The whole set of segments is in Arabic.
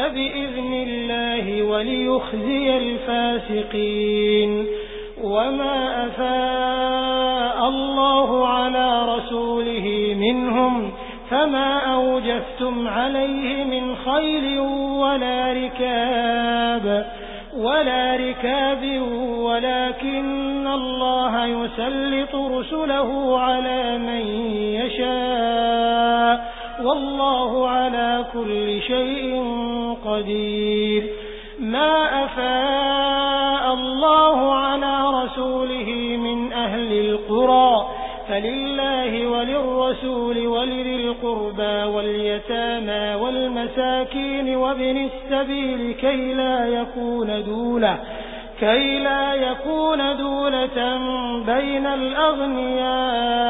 فبإذن الله وليخزي الفاسقين. وما أفاء الله على رسوله منهم فما أوجفتم عليه من خيل ولا ركاب ولا ركاب ولكن الله يسلط رسله على من والله على كل شيء قدير. ما أفاء الله على رسوله من أهل القرى فلله وللرسول ولذي القربى واليتامى والمساكين وابن السبيل كي لا يكون دولة كي لا يكون دولة بين الأغنياء.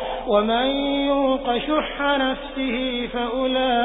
ومن يوق شح نفسه فأولئك